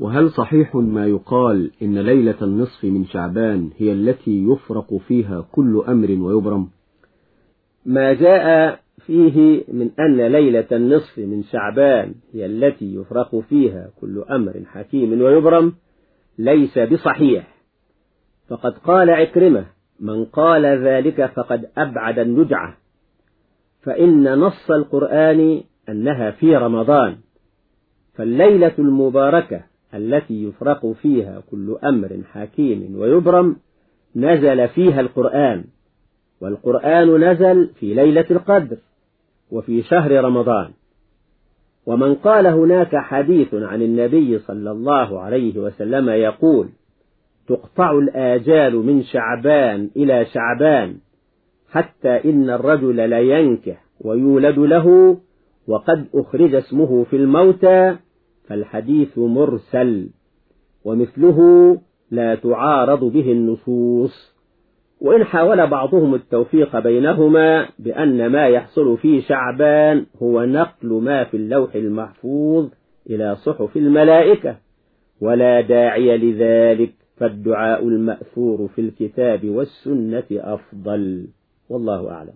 وهل صحيح ما يقال إن ليلة النصف من شعبان هي التي يفرق فيها كل أمر ويبرم؟ ما جاء فيه من أن ليلة النصف من شعبان هي التي يفرق فيها كل أمر حكيم ويبرم ليس بصحيح. فقد قال عكرمة من قال ذلك فقد أبعد النجعة فإن نص القرآن أنها في رمضان. فالليلة المباركة التي يفرق فيها كل أمر حكيم ويبرم نزل فيها القرآن والقرآن نزل في ليلة القدر وفي شهر رمضان. ومن قال هناك حديث عن النبي صلى الله عليه وسلم يقول تقطع الآجال من شعبان إلى شعبان حتى إن الرجل لينكح ويولد له وقد أخرج اسمه في الموتى فالحديث مرسل ومثله لا تعارض به النصوص. وإن حاول بعضهم التوفيق بينهما بأن ما يحصل في شعبان هو نقل ما في اللوح المحفوظ إلى صحف الملائكة ولا داعي لذلك فالدعاء المأثور في الكتاب والسنة أفضل. والله أعلم.